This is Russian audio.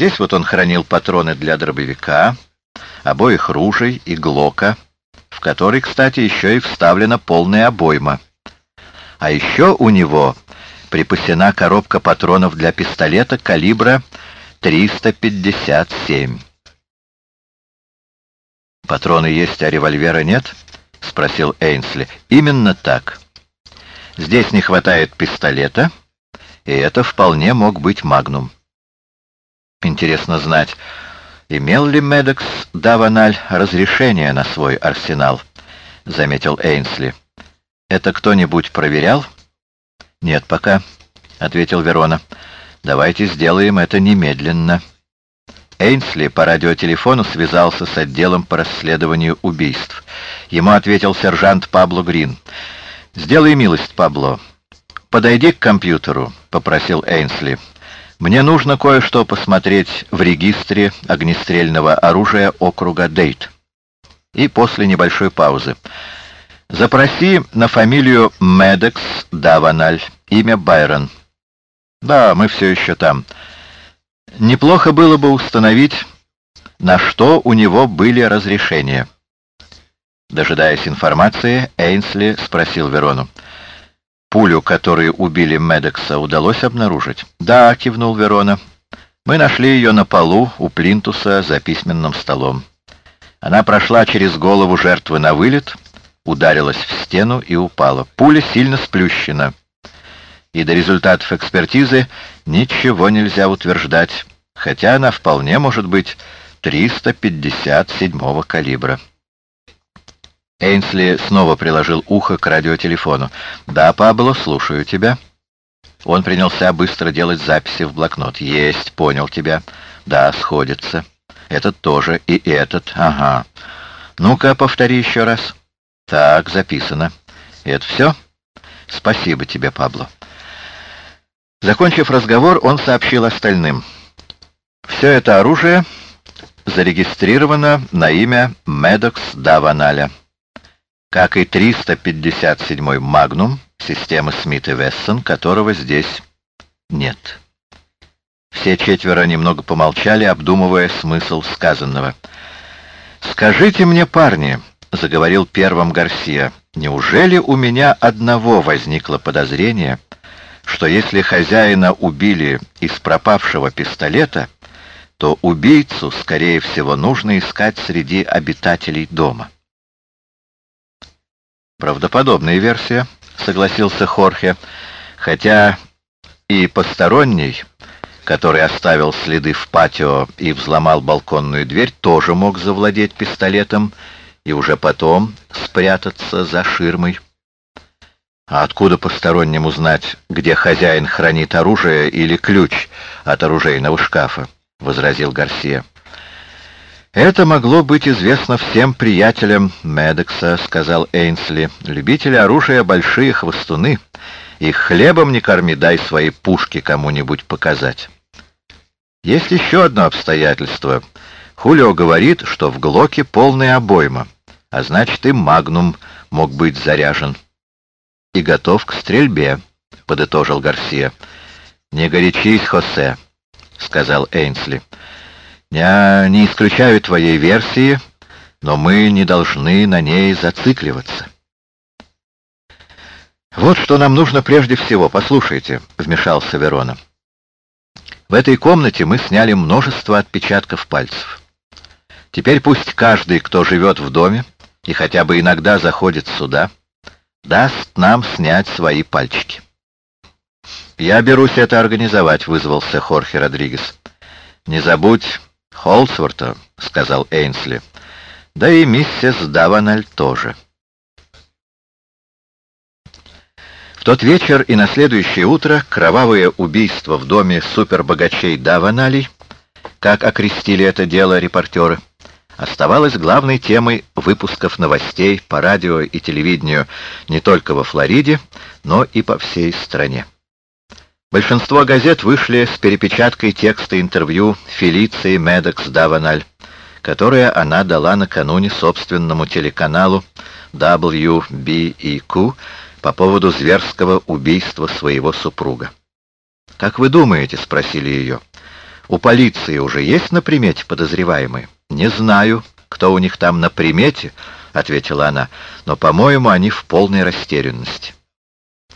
Здесь вот он хранил патроны для дробовика, обоих ружей и глока, в который, кстати, еще и вставлена полная обойма. А еще у него припасена коробка патронов для пистолета калибра 357. «Патроны есть, а револьвера нет?» — спросил Эйнсли. «Именно так. Здесь не хватает пистолета, и это вполне мог быть магнум. Интересно знать, имел ли Медекс Даваналь разрешение на свой арсенал?» — заметил Эйнсли. «Это кто-нибудь проверял?» «Нет пока», — ответил Верона. «Давайте сделаем это немедленно». Эйнсли по радиотелефону связался с отделом по расследованию убийств. Ему ответил сержант Пабло Грин. «Сделай милость, Пабло. Подойди к компьютеру», — попросил Эйнсли. «Мне нужно кое-что посмотреть в регистре огнестрельного оружия округа Дейт». И после небольшой паузы. «Запроси на фамилию Медекс Даваналь, имя Байрон». «Да, мы все еще там». Неплохо было бы установить, на что у него были разрешения. Дожидаясь информации, Эйнсли спросил Верону. «Пулю, которую убили Медекса, удалось обнаружить?» «Да», — кивнул Верона. «Мы нашли ее на полу у плинтуса за письменным столом. Она прошла через голову жертвы на вылет, ударилась в стену и упала. Пуля сильно сплющена и до результатов экспертизы ничего нельзя утверждать, хотя она вполне может быть 357-го калибра. Эйнсли снова приложил ухо к радиотелефону. «Да, Пабло, слушаю тебя». Он принялся быстро делать записи в блокнот. «Есть, понял тебя. Да, сходится. Этот тоже и этот. Ага. Ну-ка, повтори еще раз». «Так, записано. Это все?» «Спасибо тебе, Пабло». Закончив разговор, он сообщил остальным. Все это оружие зарегистрировано на имя Медокс Даваналя, как и 357-й Магнум системы Смит и Вессон, которого здесь нет. Все четверо немного помолчали, обдумывая смысл сказанного. «Скажите мне, парни», — заговорил первым Гарсия, — «неужели у меня одного возникло подозрение?» что если хозяина убили из пропавшего пистолета, то убийцу, скорее всего, нужно искать среди обитателей дома. Правдоподобная версия, согласился Хорхе, хотя и посторонний, который оставил следы в патио и взломал балконную дверь, тоже мог завладеть пистолетом и уже потом спрятаться за ширмой. А откуда постороннему знать, где хозяин хранит оружие или ключ от оружейного шкафа? — возразил Гарсия. «Это могло быть известно всем приятелям Медекса», — сказал Эйнсли. «Любители оружия — большие хвостуны. Их хлебом не корми, дай свои пушки кому-нибудь показать». Есть еще одно обстоятельство. Хулио говорит, что в Глоке полная обойма, а значит и Магнум мог быть заряжен и готов к стрельбе», — подытожил Гарсия. «Не горячись, Хосе», — сказал Эйнсли. «Я не исключаю твоей версии, но мы не должны на ней зацикливаться». «Вот что нам нужно прежде всего, послушайте», — вмешался Верона. «В этой комнате мы сняли множество отпечатков пальцев. Теперь пусть каждый, кто живет в доме и хотя бы иногда заходит сюда, даст нам снять свои пальчики. «Я берусь это организовать», — вызвался Хорхе Родригес. «Не забудь Холсворта», — сказал Эйнсли. «Да и миссис Даваналь тоже». В тот вечер и на следующее утро кровавое убийство в доме супербогачей Даваналей, как окрестили это дело репортеры, оставалась главной темой выпусков новостей по радио и телевидению не только во Флориде, но и по всей стране. Большинство газет вышли с перепечаткой текста интервью Фелиции Медекс Даваналь, которое она дала накануне собственному телеканалу WBEQ по поводу зверского убийства своего супруга. «Как вы думаете?» — спросили ее. У полиции уже есть на примете подозреваемые? Не знаю, кто у них там на примете, — ответила она, — но, по-моему, они в полной растерянности.